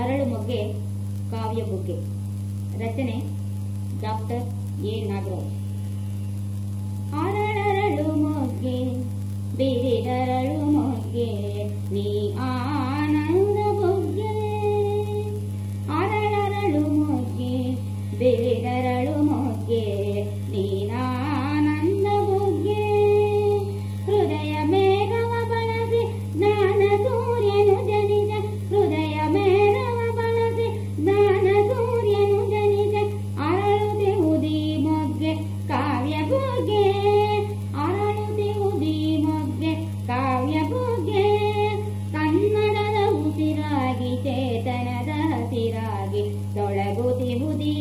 ಅರಳು ಮೊಗ್ಗೆ ಕಾವ್ಯ ಬುಗ್ಗೆ. ರಚನೆ ಡಾಕ್ಟರ್ ಎ. ನಾಗರಾಜ್. ಅರಳರಳು ಮೊಗ್ಗೆ ಬಿರಿದರಳು ಮೊಗ್ಗೆ ನೀ ಆನಂದ ಬುಗ್ಗೆ ಅರಳುದೆ ಉದಿ ಮೊಗ್ಗೆ ಕಾವ್ಯ ಬಗ್ಗೆ ಕನ್ನಡದ ಉಸಿರಾಗಿ ಚೇತನದ ಹಸಿರಾಗಿ ತೊಳಗುತ್ತಿಹುದಿ.